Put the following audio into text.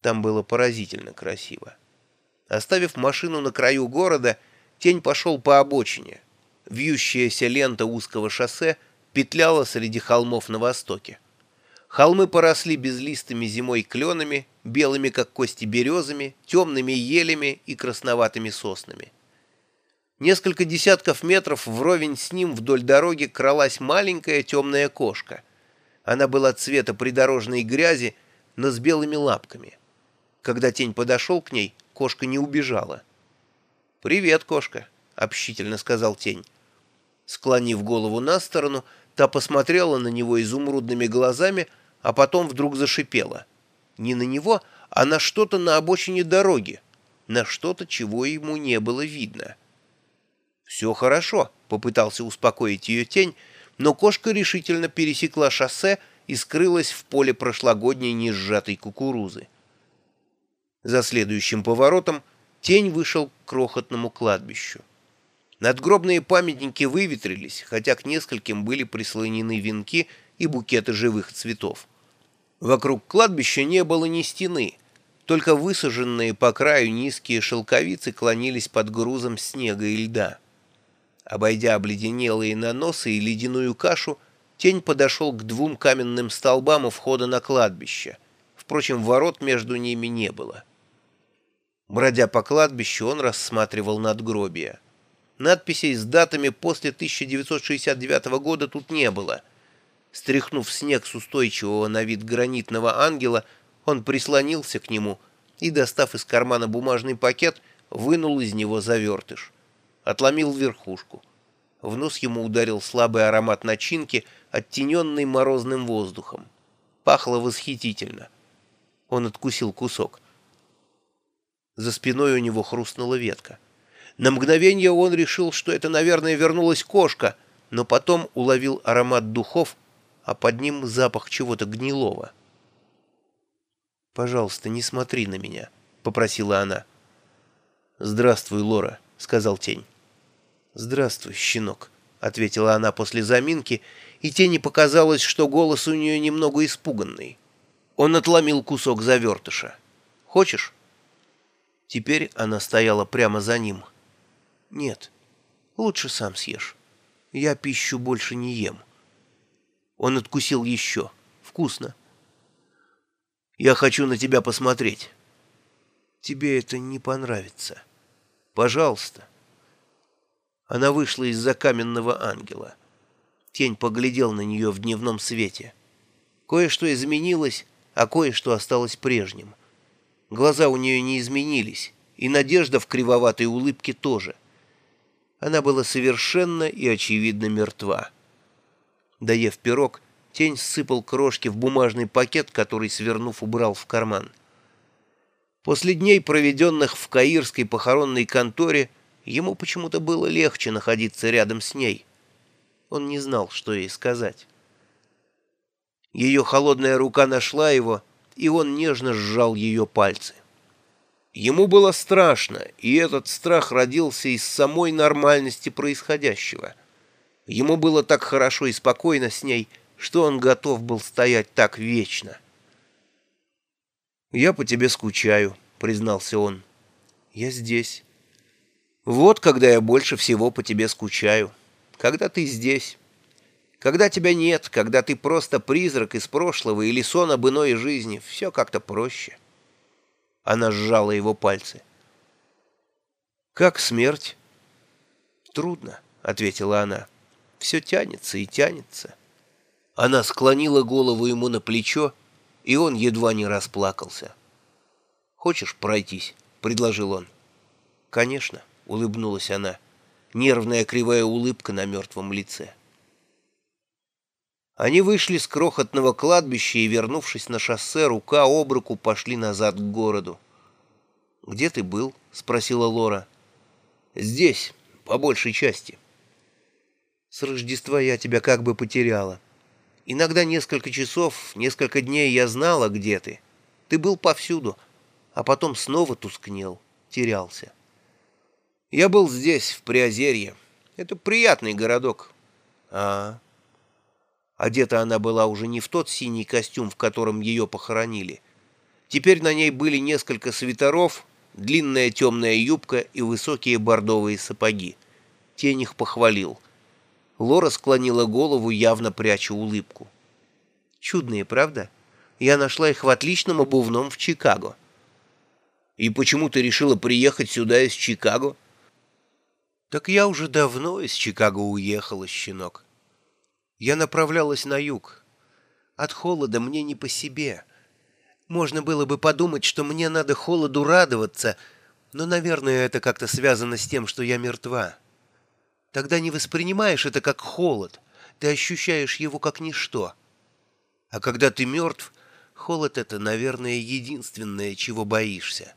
Там было поразительно красиво. Оставив машину на краю города, тень пошел по обочине. Вьющаяся лента узкого шоссе петляла среди холмов на востоке. Холмы поросли безлистыми зимой кленами, белыми, как кости березами, темными елями и красноватыми соснами. Несколько десятков метров вровень с ним вдоль дороги кралась маленькая темная кошка. Она была цвета придорожной грязи, но с белыми лапками. Когда тень подошел к ней, кошка не убежала. «Привет, кошка», — общительно сказал тень. Склонив голову на сторону, та посмотрела на него изумрудными глазами, а потом вдруг зашипела. Не на него, а на что-то на обочине дороги, на что-то, чего ему не было видно. «Все хорошо», — попытался успокоить ее тень, но кошка решительно пересекла шоссе и скрылась в поле прошлогодней несжатой кукурузы. За следующим поворотом тень вышел к крохотному кладбищу. Надгробные памятники выветрились, хотя к нескольким были прислонены венки и букеты живых цветов. Вокруг кладбища не было ни стены, только высаженные по краю низкие шелковицы клонились под грузом снега и льда. Обойдя обледенелые наносы и ледяную кашу, тень подошел к двум каменным столбам у входа на кладбище. Впрочем, ворот между ними не было. Бродя по кладбищу, он рассматривал надгробия. Надписей с датами после 1969 года тут не было. Стряхнув снег с устойчивого на вид гранитного ангела, он прислонился к нему и, достав из кармана бумажный пакет, вынул из него завертыш. Отломил верхушку. В нос ему ударил слабый аромат начинки, оттененный морозным воздухом. Пахло восхитительно. Он откусил кусок — за спиной у него хрустнула ветка. На мгновение он решил, что это, наверное, вернулась кошка, но потом уловил аромат духов, а под ним запах чего-то гнилого. «Пожалуйста, не смотри на меня», — попросила она. «Здравствуй, Лора», — сказал тень. «Здравствуй, щенок», — ответила она после заминки, и тени показалось, что голос у нее немного испуганный. Он отломил кусок завертыша. «Хочешь?» Теперь она стояла прямо за ним. «Нет, лучше сам съешь. Я пищу больше не ем». Он откусил еще. «Вкусно». «Я хочу на тебя посмотреть». «Тебе это не понравится. Пожалуйста». Она вышла из-за каменного ангела. Тень поглядел на нее в дневном свете. Кое-что изменилось, а кое-что осталось прежним. Глаза у нее не изменились, и надежда в кривоватой улыбке тоже. Она была совершенно и очевидно мертва. Доев пирог, тень сыпал крошки в бумажный пакет, который, свернув, убрал в карман. После дней, проведенных в каирской похоронной конторе, ему почему-то было легче находиться рядом с ней. Он не знал, что ей сказать. Ее холодная рука нашла его — и он нежно сжал ее пальцы. Ему было страшно, и этот страх родился из самой нормальности происходящего. Ему было так хорошо и спокойно с ней, что он готов был стоять так вечно. «Я по тебе скучаю», — признался он. «Я здесь». «Вот когда я больше всего по тебе скучаю. Когда ты здесь». Когда тебя нет, когда ты просто призрак из прошлого или сон об иной жизни, все как-то проще. Она сжала его пальцы. «Как смерть?» «Трудно», — ответила она. «Все тянется и тянется». Она склонила голову ему на плечо, и он едва не расплакался. «Хочешь пройтись?» — предложил он. «Конечно», — улыбнулась она. Нервная кривая улыбка на мертвом лице. Они вышли с крохотного кладбища и, вернувшись на шоссе, рука об руку пошли назад к городу. «Где ты был?» — спросила Лора. «Здесь, по большей части». «С Рождества я тебя как бы потеряла. Иногда несколько часов, несколько дней я знала, где ты. Ты был повсюду, а потом снова тускнел, терялся. Я был здесь, в Приозерье. Это приятный городок. А, -а. Одета она была уже не в тот синий костюм, в котором ее похоронили. Теперь на ней были несколько свитеров, длинная темная юбка и высокие бордовые сапоги. Тень их похвалил. Лора склонила голову, явно пряча улыбку. «Чудные, правда? Я нашла их в отличном обувном в Чикаго». «И почему ты решила приехать сюда из Чикаго?» «Так я уже давно из Чикаго уехала, щенок. Я направлялась на юг. От холода мне не по себе». Можно было бы подумать, что мне надо холоду радоваться, но, наверное, это как-то связано с тем, что я мертва. Тогда не воспринимаешь это как холод, ты ощущаешь его как ничто. А когда ты мертв, холод — это, наверное, единственное, чего боишься.